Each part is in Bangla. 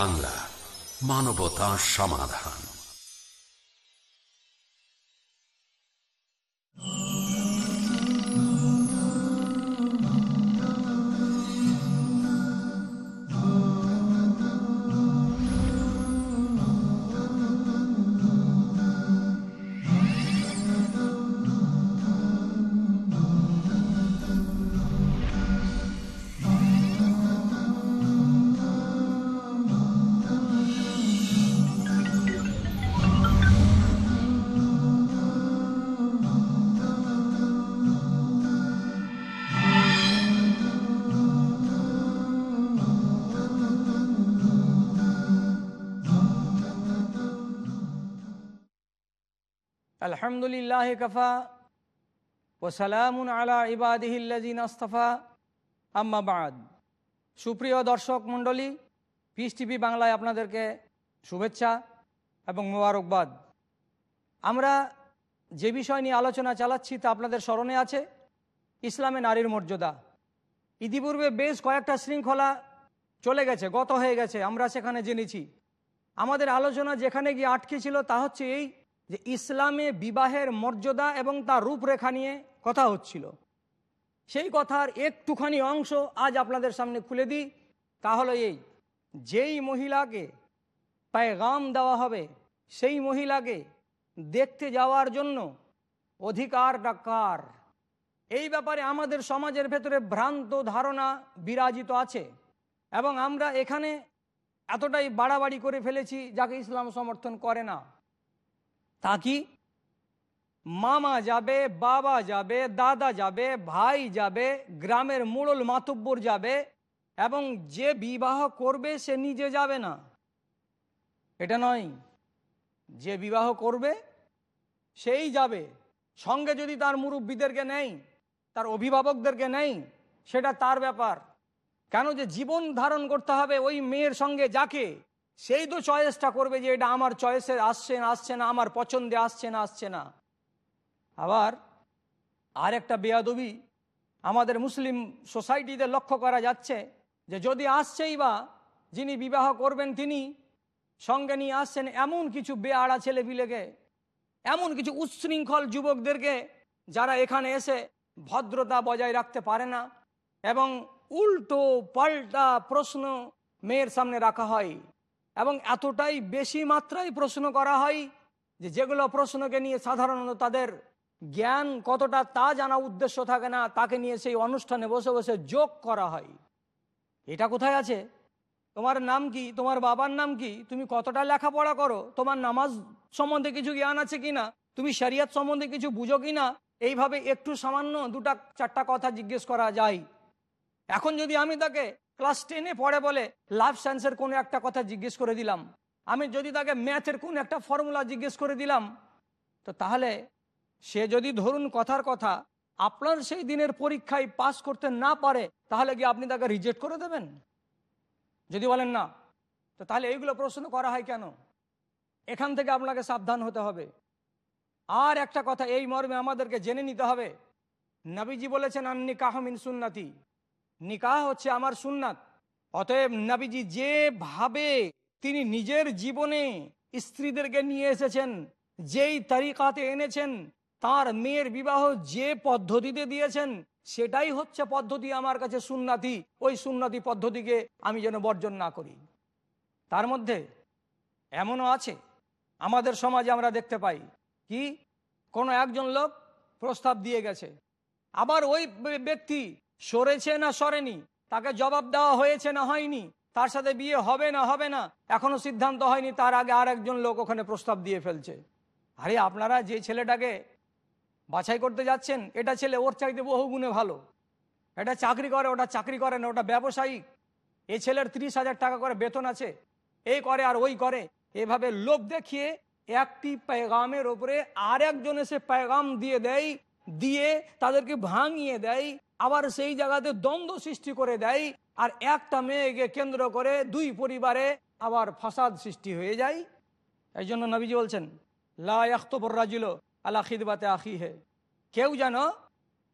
বাংলা মানবতা সমাধান। আলহামদুলিল্লাহ কফা ওসালামুন আলা ইবাদিহিল্লাজিন আস্তফা। আম্মা বাদ। সুপ্রিয় দর্শক মণ্ডলী পিস টিভি বাংলায় আপনাদেরকে শুভেচ্ছা এবং মোবারকবাদ। আমরা যে বিষয় নিয়ে আলোচনা চালাচ্ছি তা আপনাদের স্মরণে আছে, ইসলামে নারীর মর্যাদা। ইতিপূর্বে বেশ কয়েকটা শৃঙ্খলা চলে গেছে, গত হয়ে গেছে, আমরা সেখানে জেনেছি। আমাদের আলোচনা যেখানে গিয়ে আটকে ছিল তা হচ্ছে এই যে ইসলামে বিবাহের মর্যাদা এবং তার রূপরেখা নিয়ে কথা হচ্ছিল। সেই কথার একটুখানি অংশ আজ আপনাদের সামনে খুলে দিই। তা হলো এই, যেই মহিলাকে পায়গাম দেওয়া হবে, সেই মহিলাকে দেখতে যাওয়ার জন্য অধিকারটা কার? এই ব্যাপারে আমাদের সমাজের ভেতরে ভ্রান্ত ধারণা বিরাজিত আছে এবং আমরা এখানে এতটাই বাড়াবাড়ি করে ফেলেছি যাকে ইসলাম সমর্থন করে না। তা কি মামা যাবে বাবা যাবে দাদা যাবে ভাই যাবে গ্রামের মোড়ল মাতব্বর যাবে এবং যে বিবাহ করবে সে নিজে যাবে না এটা নয় যে বিবাহ করবে সেই যাবে সঙ্গে যদি তার মুরব্বীদেরকে নেই তার অভিভাবকদেরকে নেই সেটা তার ব্যাপার কেন যে জীবন ধারণ করতে হবে ওই মেয়ের সঙ্গে যাকে সেই তো চয়েসটা করবে যে এটা আমার চয়েসে আসছে না আসছে না, আমার পছন্দে আসছে না আসছে না। আবার আর একটা বেয়াদবি আমাদের মুসলিম সোসাইটিতে লক্ষ্য করা যাচ্ছে যে যদি আসছেই বা যিনি বিবাহ করবেন তিনি, সঙ্গে নিয়ে আসছেন এমন কিছু বেআড়া ছেলেপিলেকে, এমন কিছু উচ্ছৃঙ্খল যুবকদেরকে যারা এখানে এসে ভদ্রতা বজায় রাখতে পারে না এবং উল্টো পাল্টা প্রশ্ন মেয়ের সামনে রাখা হয়। এবং এতটাই বেশি মাত্রায় প্রশ্ন করা হয় যে যেগুলো প্রশ্নকে নিয়ে সাধারণত তাদের জ্ঞান কতটা তা জানা উদ্দেশ্য থাকে না, তাকে নিয়ে সেই অনুষ্ঠানে বসে বসে যোগ করা হয়। এটা কোথায় আছে? তোমার নাম কি? তোমার বাবার নাম কি? তুমি কতটা লেখাপড়া করো? তোমার নামাজ সম্বন্ধে কিছু জ্ঞান আছে কিনা তুমি শরিয়ত সম্বন্ধে কিছু বুঝো কিনা এইভাবে একটু সামান্য দুটা, চারটা কথা জিজ্ঞেস করা যায়। এখন যদি আমি তাকে ক্লাস টেনে পড়ে বলে লাভ সায়েন্সের কোনো একটা কথা জিজ্ঞেস করে দিলাম। আমি যদি তাকে ম্যাথের কোন একটা ফর্মুলা জিজ্ঞেস করে দিলাম, তো তাহলে সে যদি ধরুন কথার কথা, আপনার সেই দিনের পরীক্ষায় পাস করতে না পারে, তাহলে কি আপনি তাকে রিজেক্ট করে দেবেন? যদি বলেন না, তো তাহলে এইগুলো প্রশ্ন করা হয় কেন? এখান থেকে আপনাকে সাবধান হতে হবে। আর একটা কথা, এই মর্মে আমাদেরকে জেনে নিতে হবে। নবীজি বলেছেন, আন্নি কাহমিন সুন্নাতি। নিকাহ হচ্ছে আমার সুন্নাত। অতএব নাবিজি যেভাবে তিনি নিজের জীবনে স্ত্রীদেরকে নিয়ে এসেছেন, যেই তারিকাতে এনেছেন, তার মেয়ের বিবাহ যে পদ্ধতিতে দিয়েছেন, সেটাই হচ্ছে পদ্ধতি আমার কাছে সুন্নাতি। ওই সুন্নাতি পদ্ধতিকে আমি যেন বর্জন না করি। তার মধ্যে এমনও আছে, আমাদের সমাজে আমরা দেখতে পাই, কি? কোনো একজন লোক প্রস্তাব দিয়ে গেছে। আবার ওই ব্যক্তি সরেছে না সরেনি, তাকে জবাব দেওয়া হয়েছে না হয়নি, তার সাথে বিয়ে হবে না হবে না, এখনও সিদ্ধান্ত হয়নি, তার আগে আর একজন লোক ওখানে প্রস্তাব দিয়ে ফেলছে। আরে আপনারা যে ছেলেটাকে বাছাই করতে যাচ্ছেন, এটা ছেলে ওর চাইতে বহু গুণে ভালো। এটা চাকরি করে, ওটা চাকরি করে না, ওটা ব্যবসায়িক এ ছেলের ত্রিশ হাজার টাকা করে বেতন আছে, এই করে আর ওই করে। এভাবে লোক দেখিয়ে একটি পেগামের ওপরে আর একজন এসে পেগাম দিয়ে দেয়, দিয়ে তাদেরকে ভাঙিয়ে দেয় আবার সেই জায়গাতে দ্বন্দ্ব সৃষ্টি করে দেয় আর একটা মেয়েকে কেন্দ্র করে দুই পরিবারে আবার ফাসাদ সৃষ্টি হয়ে যায়। এই জন্য নবীজি বলছেন লাখতবর রাজিল আল্লাহ খিদবাতে আখি হে কেউ যেন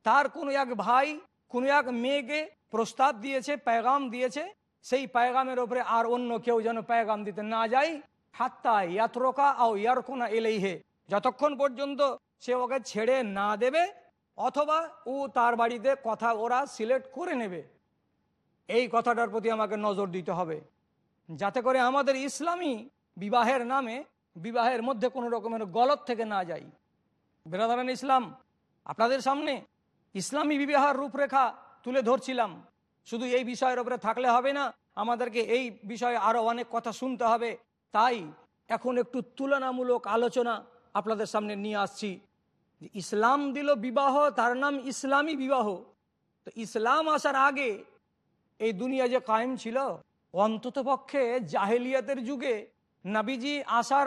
তার কোনো এক ভাই, কোনো এক মেয়েকে প্রস্তাব দিয়েছে, পেগাম দিয়েছে, সেই পায়গামের ওপরে আর অন্য কেউ যেন পায়গাম দিতে না যায়। হাত্তা ইয়াত্রকা আও ইয়ারকোনা এলেই হে যতক্ষণ পর্যন্ত সে ওকে ছেড়ে না দেবে অথবা ও তার বাড়িতে কথা ওরা সিলেক্ট করে নেবে। এই কথাটার প্রতি আমাকে নজর দিতে হবে। যাতে করে আমাদের ইসলামী বিবাহের নামে বিবাহের মধ্যে কোনো রকমের গলত থেকে না যাই। বেরাদারান ইসলাম, আপনাদের সামনে ইসলামী বিবাহের রূপরেখা তুলে ধরছিলাম। শুধু এই বিষয়ের ওপরে থাকলে হবে না, আমাদেরকে এই বিষয়ে আরও অনেক কথা শুনতে হবে। তাই এখন একটু তুলনামূলক আলোচনা আপনাদের সামনে নিয়ে আসছি। যে ইসলাম দিল বিবাহ, তার নাম ইসলামী বিবাহ। তো ইসলাম আসার আগে এই দুনিয়া যে কায়েম ছিল, অন্তত পক্ষে জাহেলিয়াতের যুগে নাবিজি আসার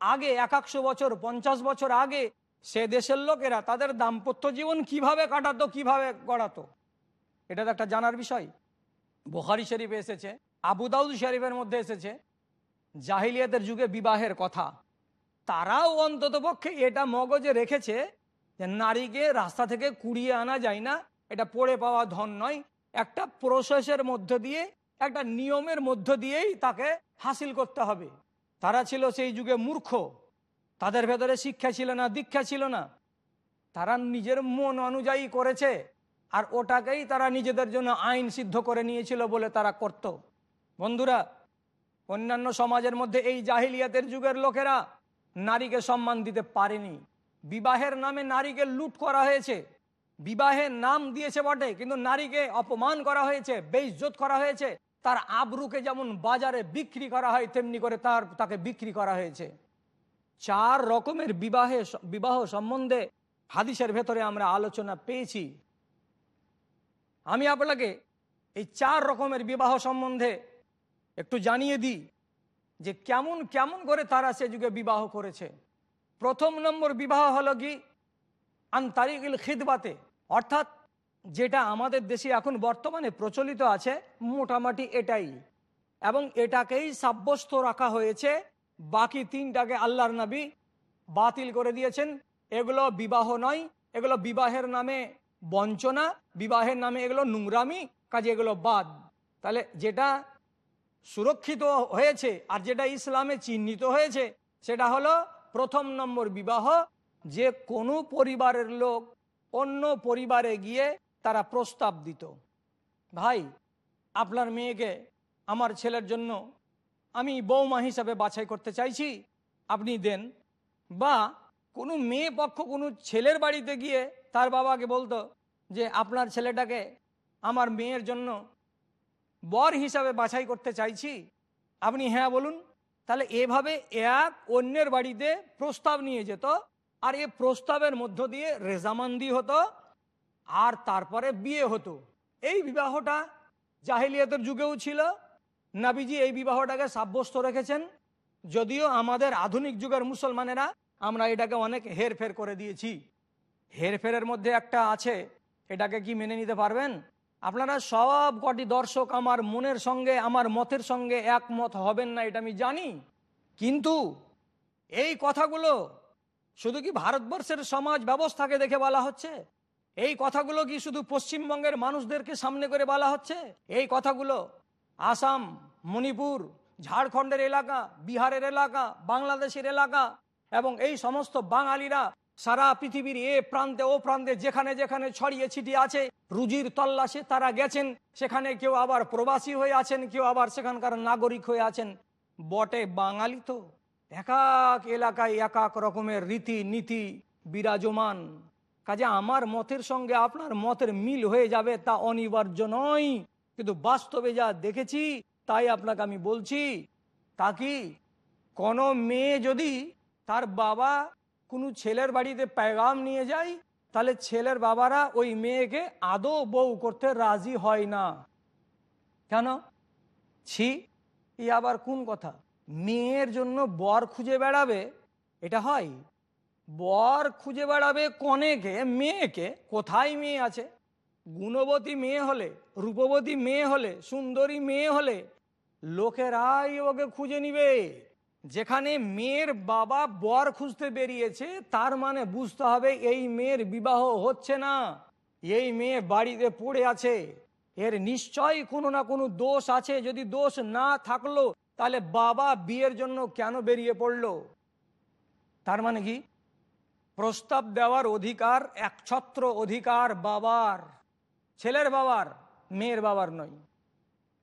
আগে একাকশো বছর, পঞ্চাশ বছর আগে সে দেশের লোকেরা তাদের দাম্পত্য জীবন কীভাবে কাটাতো, কীভাবে গড়াতো। এটা তো একটা জানার বিষয়। বোখারি শরীফে এসেছে, আবু দাউদ শরীফের মধ্যে এসেছে, জাহিলিয়াতের যুগে বিবাহের কথা। তারাও অন্তত পক্ষে এটা মগজে রেখেছে যে নারীকে রাস্তা থেকে কুড়িয়ে আনা যায় না, এটা পড়ে পাওয়া ধন নয়। একটা প্রসেসের মধ্য দিয়ে, একটা নিয়মের মধ্য দিয়েই তাকে হাসিল করতে হবে। তারা ছিল সেই যুগে মূর্খ। তাদের ভেতরে শিক্ষা ছিল না, দীক্ষা ছিল না। তারা নিজের মন অনুযায়ী করেছে আর ওটাকেই তারা নিজেদের জন্য আইন সিদ্ধ করে নিয়েছিল বলে তারা করত। বন্ধুরা, অন্যান্য সমাজের মধ্যে এই জাহিলিয়াতের যুগের লোকেরা নারীকে সম্মান দিতে পারেনি। বিবাহের নামে নারীকে লুট করা হয়েছে। বিবাহের নাম দিয়েছে বটে, কিন্তু নারীকে অপমান করা হয়েছে, বেইজ্জত করা হয়েছে। তার আবরুকে যেমন বাজারে বিক্রি করা হয়, তেমনি করে তার, তাকে বিক্রি করা হয়েছে। চার রকমের বিবাহে, বিবাহ সম্বন্ধে হাদিসের ভেতরে আমরা আলোচনা পেয়েছি। আমি আপনাকে এই চার রকমের বিবাহ সম্বন্ধে একটু জানিয়ে দিই। যে কেমন কেমন করে তারা সে যুগে বিবাহ করেছে। প্রথম নম্বর বিবাহ হলো কি? আন্তারিকিল খিদবাতে। অর্থাৎ যেটা আমাদের দেশে এখন বর্তমানে প্রচলিত আছে, মোটামুটি এটাই। এবং এটাকেই সাব্যস্ত রাখা হয়েছে। বাকি তিনটাকে আল্লাহর নবী বাতিল করে দিয়েছেন। এগুলো বিবাহ নয়, এগুলো বিবাহের নামে বঞ্চনা, বিবাহের নামে এগুলো নোংরামি, কাজে এগুলো বাদ। তাহলে যেটা সুরক্ষিত হয়েছে আর যেটা ইসলামে চিহ্নিত হয়েছে, সেটা হলো প্রথম নম্বর বিবাহ। যে কোনো পরিবারের লোক অন্য পরিবারে গিয়ে তারা প্রস্তাব দিত, ভাই, আপনার মেয়েকে আমার ছেলের জন্য আমি বৌমা হিসাবে বাছাই করতে চাইছি, আপনি দেন। বা কোনো মেয়ে পক্ষ কোনো ছেলের বাড়িতে গিয়ে তার বাবাকে বলতো যে, আপনার ছেলেটাকে আমার মেয়ের জন্য বর হিসাবে বাছাই করতে চাইছি। আপনি হ্যাঁ বলুন। তাহলে এভাবে এক অন্যের বাড়িতে প্রস্তাব নিয়ে যেত, আর এ প্রস্তাবের মধ্য দিয়ে রেজামান্দি হতো, আর তারপরে বিয়ে হতো। এই বিবাহটা জাহিলিয়াতের যুগেও ছিল। নাবিজি এই বিবাহটাকে সাব্যস্ত রেখেছেন। যদিও আমাদের আধুনিক যুগের মুসলমানেরা আমরা এটাকে অনেক হেরফের করে দিয়েছি। হেরফেরের মধ্যে একটা আছে। এটাকে কি মেনে নিতে পারবেন? আপনারা সব কটি দর্শক আমার মনের সঙ্গে, আমার মতের সঙ্গে একমত হবেন না, এটা আমি জানি। কিন্তু এই কথাগুলো শুধু কি ভারতবর্ষের সমাজ ব্যবস্থাকে দেখে বলা হচ্ছে? এই কথাগুলো কি শুধু পশ্চিমবঙ্গের মানুষদেরকে সামনে করে বলা হচ্ছে? এই কথাগুলো আসাম, মণিপুর, ঝাড়খণ্ডের এলাকা, বিহারের এলাকা, বাংলাদেশের এলাকা এবং এই সমস্ত বাঙালিরা সারা পৃথিবীর এ প্রান্তে ও প্রান্তে যেখানে যেখানে ছড়িয়ে ছিটিয়ে আছে, রুজির তল্লাশে, তারা গেছেন। সেখানে কেউ আবার প্রবাসী হয়ে আছেন, কেউ আবার সেখানকার নাগরিক হয়ে আছেন। বটে বাঙালি তো। এক এক এলাকায় এক এক রকমের রীতি নীতি বিরাজমান। কাজে আমার মতের সঙ্গে আপনার মতের মিল হয়ে যাবে তা অনিবার্য নয়। কিন্তু বাস্তবে যা দেখেছি, তাই আপনাকে আমি বলছি, তা কি? কোনো মেয়ে যদি তার বাবা কোনো ছেলের বাড়িতে পেগাম নিয়ে যায় তাহলে ছেলের বাবারা ওই মেয়েকে আদৌ বউ করতে রাজি হয় না। কেন? ছি ই আবার কোন কথা? মেয়ের জন্য বর খুঁজে বেড়াবে, এটা হয়? বর খুঁজে বেড়াবে কনেকে, মেয়েকে? কোথায় মেয়ে আছে? গুণবতী মেয়ে হলে, রূপবতী মেয়ে হলে, সুন্দরী মেয়ে হলে, লোকেরাই ওকে খুঁজে নিবে। যেখানে মেয়ের বাবা বর খুঁজতে বেরিয়েছে, তার মানে বুঝতে হবে এই মেয়ের বিবাহ হচ্ছে না। এই মেয়ে বাড়িতে পড়ে আছে। এর নিশ্চয়ই কোনো না কোনো দোষ আছে। যদি দোষ না থাকল, তাহলে বাবা বিয়ের জন্য কেন বেরিয়ে পড়ল? তার মানে কি? প্রস্তাব দেওয়ার অধিকার একছত্র অধিকার বাবার। ছেলের বাবার, মেয়ের বাবার নয়।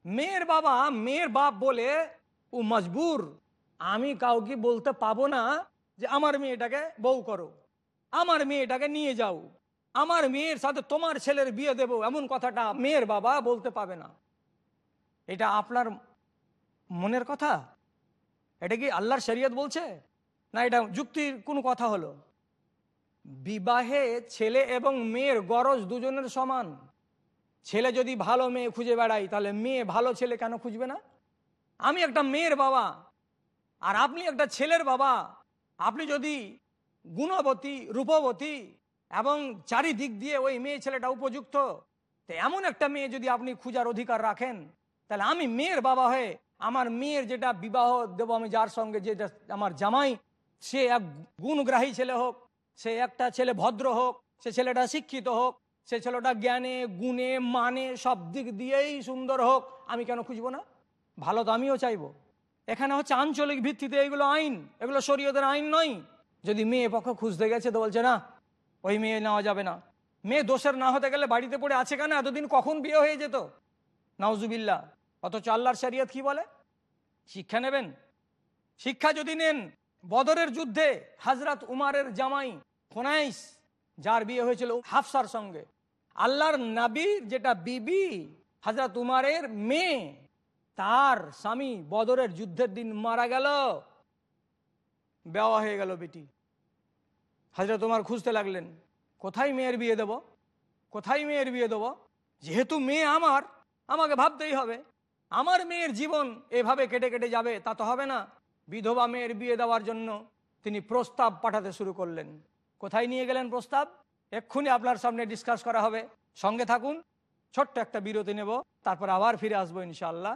মেয়ের বাবা মেয়ের বাপ বলে ও মজবুর। আমি কাউকে বলতে পাবো না যে আমার মেয়েটাকে বউ করো। আমার মেয়েটাকে নিয়ে যাও। আমার মেয়ের সাথে তোমার ছেলের বিয়ে দেব এমন কথাটা মেয়ের বাবা বলতে পাবে না। এটা আপনার মনের কথা? এটা কি আল্লাহর শরীয়ত বলছে? না, এটা যুক্তির কোনো কথা হলো? বিবাহে ছেলে এবং মেয়ের গরজ দুজনের সমান। ছেলে যদি ভালো মেয়ে খুঁজে বেড়াই তাহলে মেয়ে ভালো ছেলে কেন খুঁজবে না? আমি একটা মেয়ের বাবা। আর আপনি একটা ছেলের বাবা। আপনি যদি গুণবতী, রূপবতী এবং চারিদিক দিয়ে ওই মেয়ে ছেলেটা উপযুক্ত, তো এমন একটা মেয়ে যদি আপনি খুঁজার অধিকার রাখেন, তাহলে আমি মেয়ের বাবা হয়ে আমার মেয়ের যেটা বিবাহ দেব আমি যার সঙ্গে যেটা আমার জামাই, সে এক গুণগ্রাহী ছেলে হোক, সে একটা ছেলে ভদ্র হোক, সে ছেলেটা শিক্ষিত হোক, সে ছেলেটা জ্ঞানে, গুণে মানে সব দিক দিয়েই সুন্দর হোক, আমি কেন খুঁজবো না? ভালো তো আমিও চাইব। এখানে হচ্ছে আঞ্চলিক ভিত্তিতে এগুলো আইন, এগুলো শরীয়তের আইন নয়। যদি মেয়ে পক্ষ খুঁজতে গেছে তো বলছে, না, ওই মেয়ে নেওয়া যাবে না। মেয়ে দোষের না হতে গেলে বাড়িতে পড়ে আছে কেন? এতদিন কখন বিয়ে হয়ে যেত? নাউজুবিল্লা অথচ আল্লাহর শরিয়ত কি বলে? শিক্ষা নেবেন। শিক্ষা যদি নেন, বদরের যুদ্ধে হাজরত উমারের জামাই খোনাইস যার বিয়ে হয়েছিল হাফসার সঙ্গে, আল্লাহর নাবির যেটা বিবি হাজরত উমারের মেয়ে তার স্বামী বদরের যুদ্ধের দিন মারা গেল। বেওয়া হয়ে গেল বেটি। হাজরত তোমার খুঁজতে লাগলেন, কোথায় মেয়ের বিয়ে দেব? কোথায় মেয়ের বিয়ে দেব? যেহেতু মেয়ে আমার, আমাকে ভাবতেই হবে। আমার মেয়ের জীবন এভাবে কেটে কেটে যাবে, তা তো হবে না। বিধবা মেয়ের বিয়ে দেওয়ার জন্য তিনি প্রস্তাব পাঠাতে শুরু করলেন। কোথায় নিয়ে গেলেন প্রস্তাব? এক্ষুনি আপনার সামনে ডিসকাস করা হবে। সঙ্গে থাকুন, ছোট্ট একটা বিরতি নেব, তারপর আবার ফিরে আসব ইনশাল্লাহ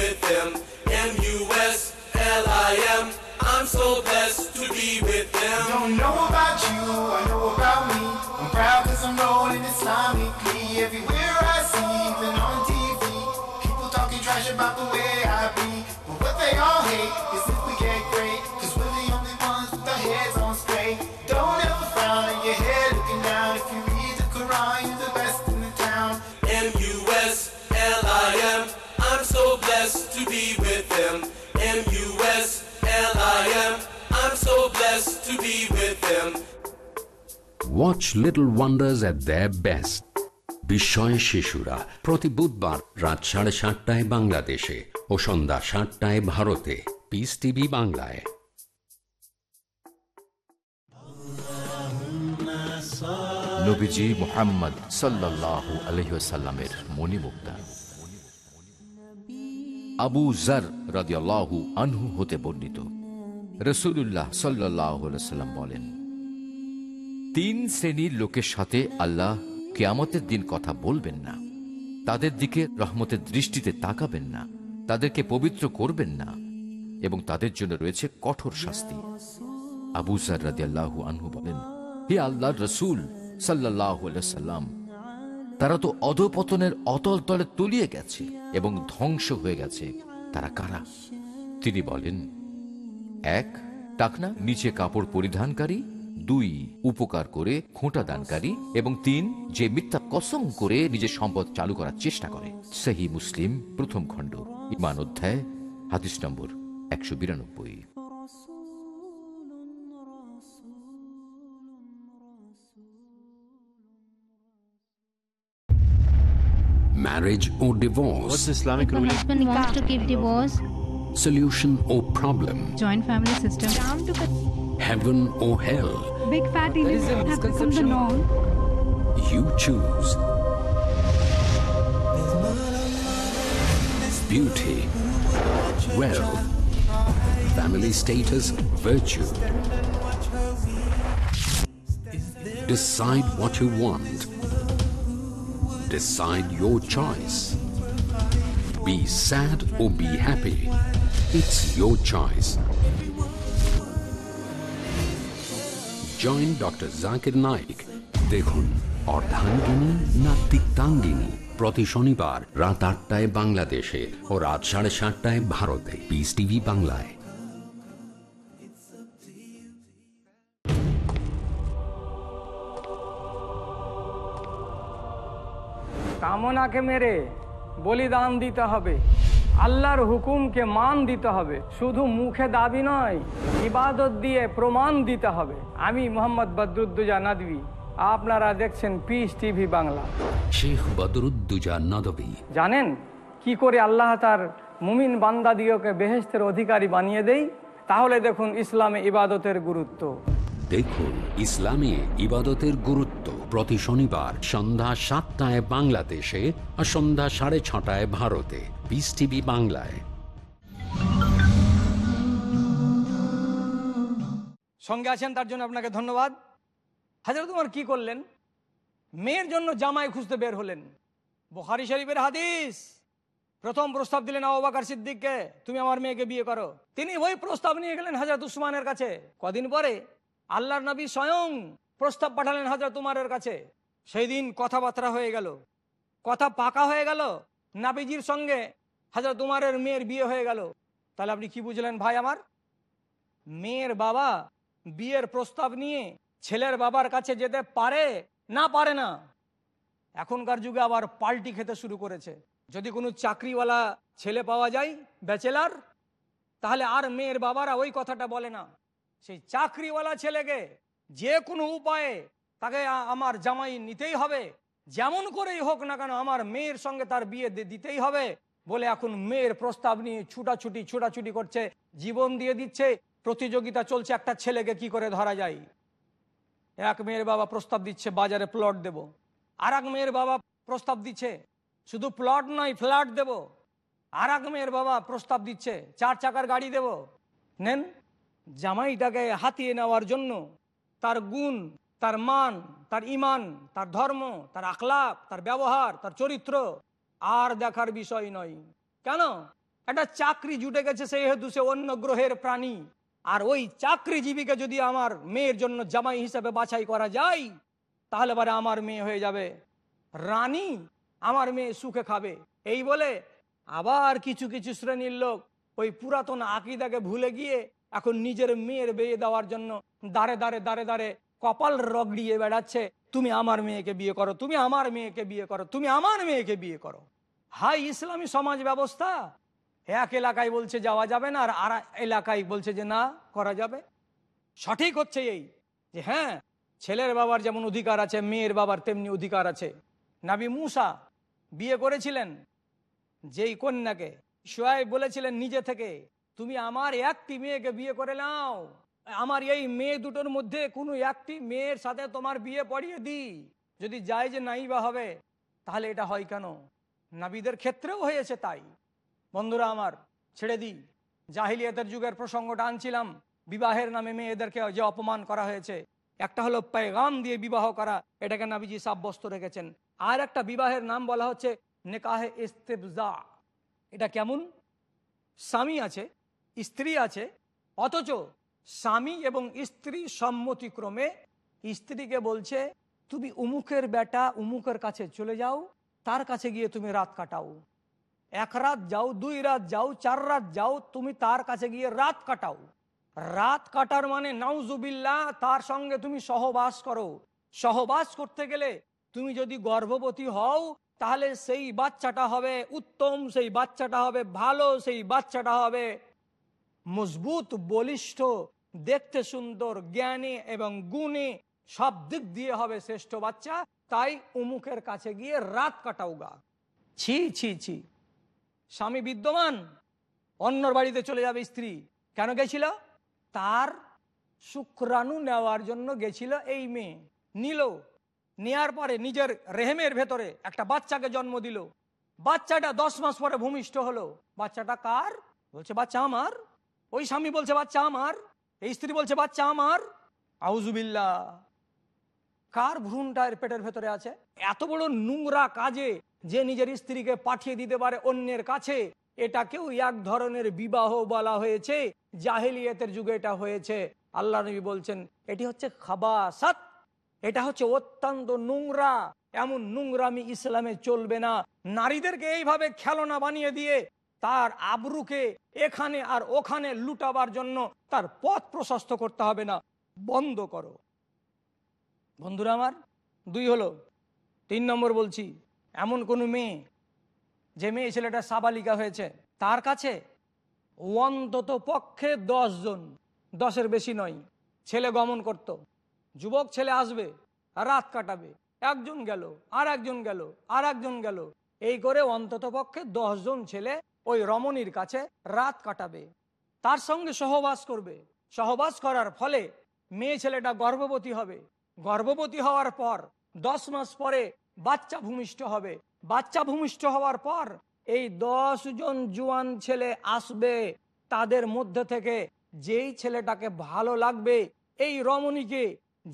Know about you, I know about me. I'm proud cause I'm rolling Islamically. Everywhere I see, even on TV. People talking trash about the way I be. But what they all hate is if we get great. Cause we're the only ones with our heads on straight. Don't ever frown on your head looking down. If you read the Quran, you're the best in the town. M-U-S-L-I-M. I'm so blessed to be with them. M-U-S-L-I-M. So blessed to be with them. Watch little wonders at the best বিস্ময় শিশুরা প্রতি বুধবার রাত সাড়ে সাতটায় বাংলাদেশে ও সন্ধ্যা সাতটায় ভারতে। পিস টিভি বাংলায়। নবীজি মোহাম্মদ সাল্লাহ আলহিসাল্লামের মণিমুক্তা। আবু জার রাদিয়াল্লাহু আনহু হতে বর্ণিত। রসুল্লাহ সাল্লাম বলেন, তিন শ্রেণির লোকের সাথে আল্লাহ কেয়ামতের দিন কথা বলবেন না। তাদের দিকে রহমতের দৃষ্টিতে তাকাবেন না। তাদেরকে পবিত্র করবেন না। এবং তাদের জন্য রয়েছে কঠোর শাস্তি। আবু জার রাদিয়াল্লাহু আনহু বলেন, হে আল্লাহ রসুল সাল্লাহ সাল্লাম তারা তো অধপতনের অতল তলে তলিয়ে গেছে এবং ধ্বংস হয়ে গেছে। তারা কারা? তিনি বলেন এক টাকনা নিচে কাপড় পরিধানকারী। দুই উপকার করে খোঁটা দানকারী। এবং তিন যে মিথ্যা কসম করে নিজের সম্পদ চালু করার চেষ্টা করে। সেহী মুসলিম প্রথম খণ্ড ইমান অধ্যায় হাদিস নম্বর একশো বিরানব্বই। Marriage O divorce What's Islamic ruling? husband wants to give divorce, solution or problem, joint family system, heaven or hell, big fat illusions have become the norm. You choose beauty, wealth, family status, virtue. Decide what you want. Decide your choice. Be sad or be happy. It's your choice. Join doctor Zakir Naik দেখুন, অর্ধাঙ্গিনী না তিক্তাঙ্গিনী? প্রতি শনিবার রাত আটটায় বাংলাদেশে ও রাত সাড়ে সাতটায় ভারতে। পিস টিভি বাংলায়। কামনাকে মেরে বলিদান দিতে হবে। আল্লাহর হুকুমকে মান দিতে হবে। শুধু মুখে দাবি নয় ইবাদত দিয়ে প্রমাণ দিতে হবে। আমি মোহাম্মদ বদরুদ্দুজা নাদবি। আপনারা দেখছেন পিস টিভি বাংলা। শেখ বদরুদ্দুজা নদবী। জানেন কি করে আল্লাহ তার মুমিন বান্দা দিগকে বেহেস্তের অধিকারী বানিয়ে দেই? তাহলে দেখুন ইসলামে ইবাদতের গুরুত্ব। দেখুন ইসলামে ইবাদতের গুরুত্ব। প্রতি শনিবার সন্ধ্যা সাতটায় বাংলাদেশে আর সন্ধ্যা সাড়ে ছটায় ভারতে। পিস টিভি বাংলায়। সঙ্গে আছেন, তার জন্য আপনাকে ধন্যবাদ। হাজার, তোমার কি করলেন? মেয়ের জন্য জামাই খুঁজতে বের হলেন। বোখারি শরীফের হাদিস। প্রথম প্রস্তাব দিলেন আবাকার সিদ্দিককে, তুমি আমার মেয়েকে বিয়ে করো। তিনি ওই প্রস্তাব নিয়ে গেলেন হাজরত উসমানের কাছে। কদিন পরে আল্লাহর নবী স্বয়ং প্রস্তাব পাঠালেন হাজরত উমারের কাছে। সেই দিন কথাবার্তা হয়ে গেল। কথা পাকা হয়ে গেল। নাবিজির সঙ্গে হাজরত উমারের মেয়ের বিয়ে হয়ে গেল। তাহলে আপনি কি বুঝলেন ভাই আমার? মেয়ের বাবা বিয়ের প্রস্তাব নিয়ে ছেলের বাবার কাছে যেতে পারে না পারে না, এখনকার যুগে আবার পাল্টি খেতে শুরু করেছে। যদি কোনো চাকরিওয়ালা ছেলে পাওয়া যায়, ব্যাচেলার, তাহলে আর মেয়ের বাবারা ওই কথাটা বলে না। সেই চাকরিওয়ালা ছেলেকে যে কোনো উপায়ে তাকে আমার জামাই নিতেই হবে। যেমন করেই হোক না কেন আমার মেয়ের সঙ্গে তার বিয়ে দিতেই হবে বলে এখন মেয়ের প্রস্তাব নিয়ে ছুটাছুটি ছুটাছুটি করছে, জীবন দিয়ে দিচ্ছে, প্রতিযোগিতা চলছে, একটা ছেলেকে কি করে ধরা যায়? এক মেয়ের বাবা প্রস্তাব দিচ্ছে, বাজারে প্লট দেব। আর এক মেয়ের বাবা প্রস্তাব দিচ্ছে, শুধু প্লট নয়, ফ্ল্যাট দেব। আর এক মেয়ের বাবা প্রস্তাব দিচ্ছে, চার চাকার গাড়ি দেব। নেন, জামাইটাকে হাতিয়ে নেওয়ার জন্য তার গুণ, তার মান, তার ইমান, তার ধর্ম, তার আখলাপ, তার ব্যবহার, তার চরিত্র আর দেখার বিষয় নয়। কেন? একটা চাকরি জুটে গেছে সেই হেতু সে অন্য গ্রহের প্রাণী। আর ওই চাকরিজীবীকে যদি আমার মেয়ের জন্য জামাই হিসেবে বাছাই করা যায়, তাহলে পরে আমার মেয়ে হয়ে যাবে। রানী আমার মেয়ে সুখে খাবে। এই বলে আবার কিছু কিছু শ্রেণির লোক ওই পুরাতন আকিদাকে ভুলে গিয়ে এখন নিজের মেয়ের বিয়ে দেওয়ার জন্য দাঁড়ে দাঁড়ে দাঁড়ে দাঁড়ে কপাল রগড়িয়ে বেড়াচ্ছে। তুমি আমার মেয়েকে বিয়ে করো, তুমি আমার মেয়েকে বিয়ে করো, তুমি আমার মেয়েকে বিয়ে করো। হাই, ইসলামী সমাজ ব্যবস্থা। এক এলাকায় বলছে যাওয়া যাবে না, আর আর এলাকায় বলছে যে না, করা যাবে। সঠিক হচ্ছে এই যে হ্যাঁ ছেলের বাবার যেমন অধিকার আছে, মেয়ের বাবার তেমনি অধিকার আছে। নাবি মুসা বিয়ে করেছিলেন যেই কন্যাকে। সোয়াই বলেছিলেন, নিজে থেকে, তুমি আমার একটি মেয়েকে বিয়ে করে নাও। আমার এই মেয়ে দুটোর মধ্যে কোনো একটি মেয়ের সাথে তোমার বিয়ে পড়িয়ে দিই। যদি যায় যে নাই বা হবে, তাহলে এটা হয় কেন? নাবিদের ক্ষেত্রেও হয়েছে তাই। বন্ধুরা আমার, ছেড়ে দিই। জাহিলিয়াতের যুগের প্রসঙ্গটা আনছিলাম। বিবাহের নামে মেয়েদেরকে যে অপমান করা হয়েছে, একটা হলো পেগাম দিয়ে বিবাহ করা, এটাকে নাবিজি সাব্যস্ত রেখেছেন। আর একটা বিবাহের নাম বলা হচ্ছে নেকাহে ইস্তেবজা। এটা কেমন? স্বামী আছে, স্ত্রী আছে, অথচ স্বামী এবং স্ত্রী সম্মতিক্রমে স্ত্রীকে বলছে, তুমি উমুকের বেটা, উমুকের কাছে চলে যাও, তার কাছে গিয়ে তুমি রাত কাটাও। এক রাত যাও, দুই রাত যাও, চার রাত যাও, তুমি তার কাছে গিয়ে রাত কাটাও। রাত কাটার মানে নাউজুবিল্লা তার সঙ্গে তুমি সহবাস করো। সহবাস করতে গেলে তুমি যদি গর্ভবতী হও, তাহলে সেই বাচ্চাটা হবে উত্তম, সেই বাচ্চাটা হবে ভালো, সেই বাচ্চাটা হবে মজবুত, বলিষ্ঠ, দেখতে সুন্দর, জ্ঞানী এবং গুণী, সব দিক দিয়ে হবে শ্রেষ্ঠ বাচ্চা। তাই উমুকের কাছে গিয়ে রাত কাটাও গা। ছি ছি ছি। স্বামী বিদ্যমান, অন্যর বাড়িতে চলে যাবে স্ত্রী। কেন গেছিল? তার শুক্রাণু নেওয়ার জন্য গেছিল এই মেয়ে। নিল, নেয়ার পরে নিজের রেহেমের ভেতরে একটা বাচ্চাকে জন্ম দিল। বাচ্চাটা দশ মাস পরে ভূমিষ্ঠ হলো। বাচ্চাটা কার? বলছে, বাচ্চা আমার। ওই স্বামী বলছে, বাচ্চা আমার। এই স্ত্রী বলছে, বাচ্চা আমার। আউজুবিল্লা কার ভ্রূণটা এর পেটের ভেতরে আছে? এত বড় নোংরা কাজে যে নিজের স্ত্রীকে পাঠিয়ে দিতে পারে অন্যের কাছে, এটাকেও এক ধরনের বিবাহ বলা হয়েছে। জাহেলিয়াতের যুগে এটা হয়েছে। আল্লাহ নবী বলছেন, এটি হচ্ছে খাবাসাত। এটা হচ্ছে অত্যন্ত নোংরা। এমন নোংরামি ইসলামে চলবে না। নারীদেরকে এইভাবে খেলনা বানিয়ে দিয়ে তার আবরুকে এখানে আর ওখানে লুটাবার জন্য তার পথ প্রশস্ত করতে হবে না। বন্ধ করো। বন্ধুরা আমার, দুই হলো, তিন নম্বর বলছি, এমন কোনো মেয়ে, যে মেয়ে ছেলেটা সাবালিকা হয়েছে, তার কাছে অন্তত পক্ষে জন, দশের বেশি নয়, ছেলে গমন করত। যুবক ছেলে আসবে, রাত কাটাবে, একজন গেল আর একজন গেল আর একজন গেল, এই করে অন্তত পক্ষে জন ছেলে ওই রমণীর কাছে রাত কাটাবে, তার সঙ্গে সহবাস করবে। সহবাস করার ফলে মেয়ে ছেলেটা গর্ভবতী হবে। গর্ভবতী হওয়ার পর দশ মাস পরে বাচ্চা ভূমিষ্ঠ হবে। বাচ্চা ভূমিষ্ঠ হওয়ার পর এই দশ জন জুয়ান ছেলে আসবে। তাদের মধ্যে থেকে যেই ছেলেটাকে ভালো লাগবে, এই রমণীকে।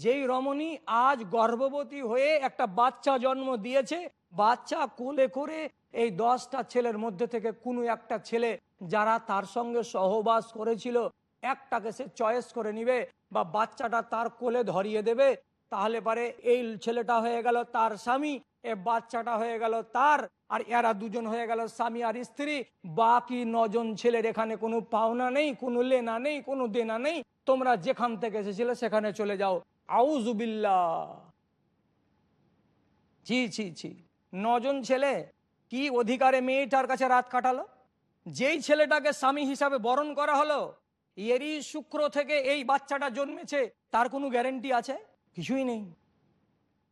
যেই রমণী আজ গর্ভবতী হয়ে একটা বাচ্চা জন্ম দিয়েছে, বাচ্চা কোলে করে এই দশটা ছেলের মধ্যে থেকে কোনো একটা ছেলে যারা তার সঙ্গে সহবাস করেছিল, একটাকে সে চয়েস করে নিবে বা বাচ্চাটা তার কোলে ধরিয়ে দেবে, তাহলে পারে এই ছেলেটা হয়ে গেল তার স্বামী, এ বাচ্চাটা হয়ে গেল তার, আর এরা দুজন হয়ে গেল স্বামী আর স্ত্রী। বাকি নজন ছেলের এখানে কোনো পাওনা নেই, কোনো লেনা নেই, কোনো দেনা নেই। তোমরা যেখান থেকে এসেছিলে সেখানে চলে যাও। আউজুবিল্লা ছি ছি ছি। নজন ছেলে কি অধিকারে মেয়েটার কাছে রাত কাটালো? যেই ছেলেটাকে স্বামী হিসাবে বরণ করা হলো, এরই শুক্র থেকে এই বাচ্চাটা জন্মেছে, তার কোনো গ্যারেন্টি আছে? কিছুই নেই।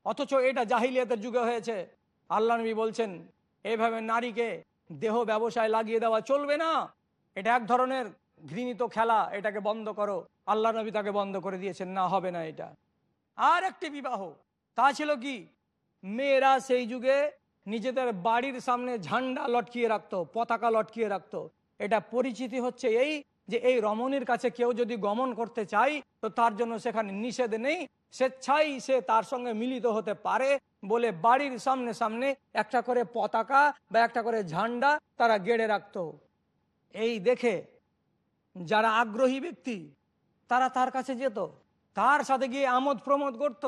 অথচ এটা জাহিলিয়াতের যুগে হয়েছে। আল্লাহ নবী বলছেন, এভাবে নারীকে দেহ ব্যবসায় লাগিয়ে দেওয়া চলবে না। এটা এক ধরনের ঘৃণিত খেলা। এটাকে বন্ধ করো। আল্লাহ নবী তাকে বন্ধ করে দিয়েছেন, না, হবে না এটা। আর একটি বিবাহ। তা ছিল কি? মেয়েরা সেই যুগে নিজেদের বাড়ির সামনে ঝান্ডা লটকিয়ে রাখতো, পতাকা লটকিয়ে রাখতো। এটা পরিচিতি হচ্ছে এই যে এই রমণীর কাছে কেউ যদি গমন করতে চাই তো তার জন্য সেখানে নিষেধ নেই। স্বেচ্ছাই সে তার সঙ্গে মিলিত হতে পারে বলে বাড়ির সামনে সামনে একটা করে পতাকা বা একটা করে ঝান্ডা তারা গেড়ে রাখতো। এই দেখে যারা আগ্রহী ব্যক্তি, তারা তার কাছে যেত, তার সাথে গিয়ে আমোদ প্রমোদ করত।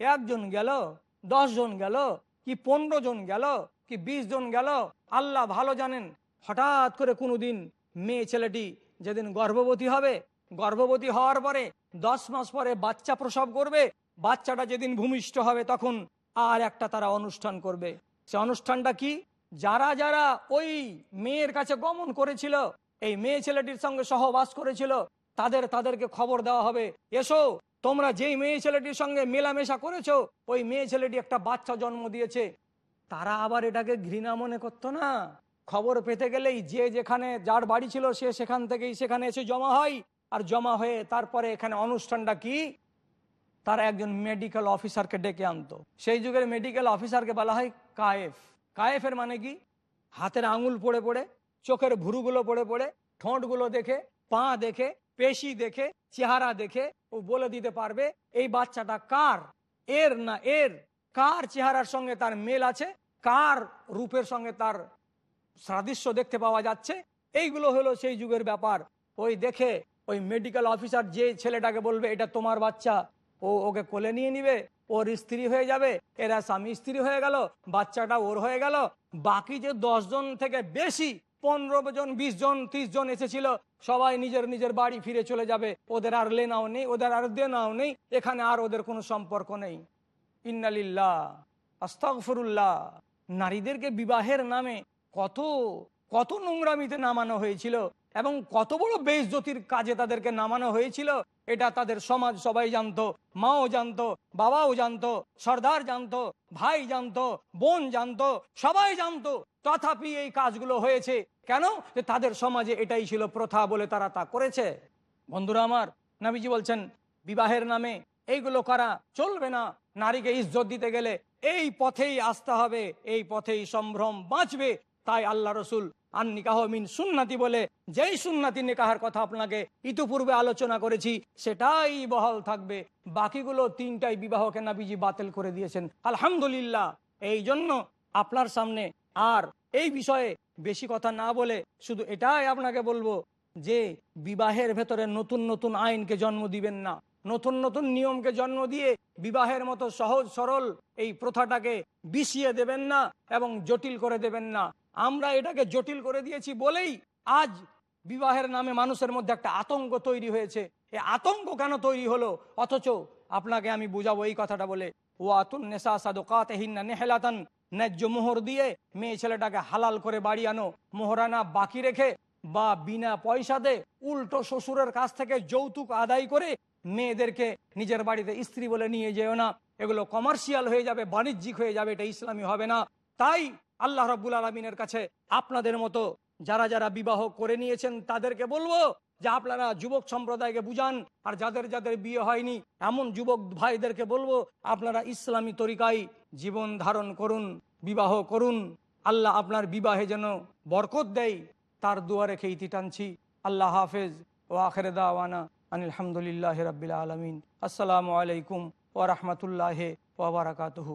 একজন গেল দশ জন গেল কি পনেরো জন গেল, কি বিশ জন গেল, আল্লাহ ভালো জানেন। হঠাৎ করে কোনোদিন মেয়ে ছেলেটি যেদিন গর্ভবতী হবে, গর্ভবতী হওয়ার পরে দশ মাস পরে বাচ্চা প্রসব করবে, বাচ্চাটা যেদিন ভূমিষ্ঠ হবে তখন আর একটা তারা অনুষ্ঠান করবে। সে অনুষ্ঠানটা কি? যারা যারা ওই মেয়ের কাছে গমন করেছিল, এই মেয়ে ছেলেটির সঙ্গে সহবাস করেছিল, তাদের তাদেরকে খবর দেওয়া হবে। এসো তোমরা যেই মেয়ে ছেলেটির সঙ্গে মেলামেশা করেছ, ওই মেয়ে ছেলেটি একটা বাচ্চা জন্ম দিয়েছে। তারা আবার এটাকে ঘৃণা মনে করতো না? খবর পেতে গেলেই যে যেখানে যার বাড়ি ছিল সে সেখান থেকেই সেখানে এসে জমা হয়। আর জমা হয়ে তারপরে এখানে অনুষ্ঠানটা কি? তারা একজন মেডিকেল অফিসারকে ডেকে আনতো। সেই যুগের মেডিকেল অফিসারকে বলা হয় কায়েফ। কায়েফের মানে কি? হাতের আঙুল পড়ে পড়ে, চোখের ভুরুগুলো পড়ে পড়ে, ঠোঁটগুলো দেখে, পা দেখে, পেশি দেখে, চেহারা দেখে ও বলে দিতে পারবে, এই বাচ্চাটা কার? এর না এর? কার চেহারার সঙ্গে তার মেল আছে? কার রূপের সঙ্গে তার সাদৃশ্য দেখতে পাওয়া যাচ্ছে? এইগুলো হলো সেই যুগের ব্যাপার। ওই দেখে ওই মেডিকেল অফিসার যে ছেলেটাকে বলবে, এটা তোমার বাচ্চা। ও ওকে কোলে নিয়ে নিবে, ওর স্ত্রী হয়ে যাবে, এরা স্বামী স্ত্রী হয়ে গেল, বাচ্চাটা ওর হয়ে গেল। বাকি যে জন থেকে বেশি, পনেরো জন, বিশ জন, ত্রিশ জন এসেছিল সবাই নিজের নিজের বাড়ি ফিরে চলে যাবে। ওদের আর লেনাও নেই, ওদের আর দেনাও নেই, এখানে আর ওদের কোনো সম্পর্ক নেই। ইন্নালিল্লাহ, আস্তাগফিরুল্লাহ। নারীদেরকে বিবাহের নামে কত কত নোংরামিতে নামানো হয়েছিল এবং কত বড় বেইজ্জতির কাজে তাদেরকে নামানো হয়েছিল, এটা তাদের সমাজ সবাই জানতো, মাও জানতো, বাবাও জানতো, সর্দার জানতো, ভাই জানতো, বোন জানতো, সবাই জানতো। তথাপি এই কাজগুলো হয়েছে। কেন? যে তাদের সমাজে এটাই ছিল প্রথা বলে তারা তা করেছে। বন্ধুরা আমার, নাবিজি বলছেন, বিবাহের নামে এইগুলো করা চলবে না। নারীকে ইজ্জত দিতে গেলে এই পথেই আসতে হবে, এই পথেই সম্ভ্রম বাঁচবে। তাই আল্লাহ রসুল আন নিকাহ মিন সুন্নাতি বলে, যেই সুন্নাতি নিকাহের কথা আপনাকে ইতিপূর্বে আলোচনা করেছি, সেটাই বহাল থাকবে। বাকিগুলো তিনটাই বিবাহকে নাবিজি বাতিল করে দিয়েছেন। আলহামদুলিল্লাহ, এই জন্য আপনার সামনে আর এই বিষয়ে বেশি কথা না বলে শুধু এটাই আপনাকে বলব যে বিবাহের ভেতরে নতুন নতুন আইনকে জন্ম দিবেন না। নতুন নতুন নিয়মকে জন্ম দিয়ে বিবাহের মতো সহজ সরল এই প্রথাটাকে বিষিয়ে দেবেন না এবং জটিল করে দেবেন না। আমরা এটাকে জটিল করে দিয়েছি বলেই আজ বিবাহের নামে মানুষের মধ্যে একটা আতঙ্ক তৈরি হয়েছে। এ আতঙ্ক কেন তৈরি হলো? অথচ আপনাকে আমি বুঝাবো এই কথাটা বলে ও আতুন নেশা সাদকাতহিনা নেহেলাতান ন্যায্য মোহর দিয়ে মেয়ে ছেলেটাকে হালাল করে বাড়ি আনো। মোহরানা বাকি রেখে বা বিনা পয়সাতে উল্টো শ্বশুরের কাছ থেকে যৌতুক আদায় করে মেয়েদেরকে নিজের বাড়িতে স্ত্রী বলে নিয়ে যেও না। এগুলো কমার্শিয়াল হয়ে যাবে, বাণিজ্যিক হয়ে যাবে, এটা ইসলামী হবে না। তাই আল্লাহ রব্বুল আলমিনের কাছে আপনাদের মতো যারা যারা বিবাহ করে নিয়েছেন, তাদেরকে বলব যে আপনারা যুবক সম্প্রদায়কে বুঝান। আর যাদের যাদের বিয়ে হয়নি, এমন যুবক ভাইদেরকে বলব, আপনারা ইসলামী তরিকায় জীবন ধারণ করুন, বিবাহ করুন। আল্লাহ আপনার বিবাহে যেন বরকত দেয়, তার দুয়ারে খেইতি টানছি। আল্লাহ হাফেজ। ও আখের দাওয়ানা। আনিলামদুলিল্লাহ রবিল আলমিন। আসসালামু আলাইকুম ও রহমতুল্লাহ ওবরাকাতহু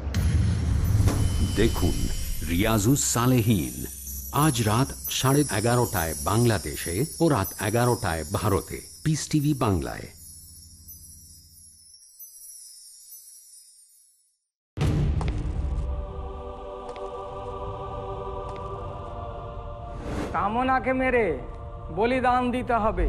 দেখুন রিয়াজুস সালেহীন। আজ রাত সাড়ে এগারোটায় বাংলাদেশে ও রাত এগারোটায় ভারতে। পিস টিভি বাংলায়। কামনাকে মেরে বলিদান দিতে হবে।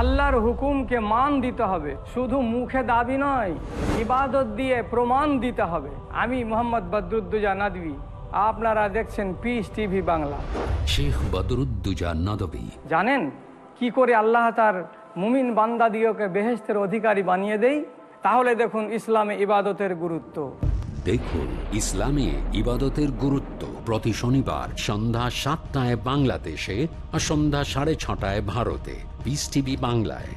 আল্লাহর হুকুমকে মান দিতে হবে। শুধু মুখে দাবি নয় ইবাদত দিয়ে প্রমাণ দিতে হবে। আমি মোহাম্মদ বদরুদ্দুজা নাদবি। আপনারা দেখছেন পিস টিভি বাংলা। শেখ বদরুদ্দুজা নদবী। জানেন কি করে আল্লাহ তার মুমিন বান্দা দিওকে বেহেস্তের অধিকারী বানিয়ে দেই? তাহলে দেখুন ইসলামে ইবাদতের গুরুত্ব। দেখুন ইসলামে ইবাদতের গুরুত্ব। প্রতি শনিবার সন্ধ্যা সাতটায় বাংলাদেশে আর সন্ধ্যা সাড়ে ছটায় ভারতে পিস টিভি বাংলায়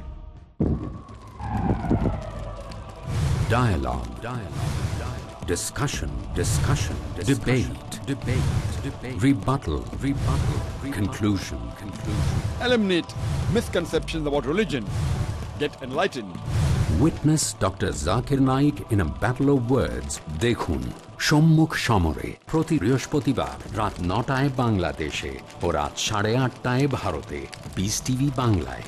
Dialogue. Dialogue. Dialogue. Discussion. Discussion. Debate. Debate. Debate. Rebuttal. Rebuttal. Conclusion. Conclusion. Eliminate misconceptions about religion. Get enlightened. Witness Dr. Zakir Naik in a battle of words. দেখুন সম্মুখ সমরে প্রতি বৃহস্পতিবার রাত নটায় বাংলাদেশে ও রাত সাড়ে আটটায় ভারতে বিস টিভি বাংলায়।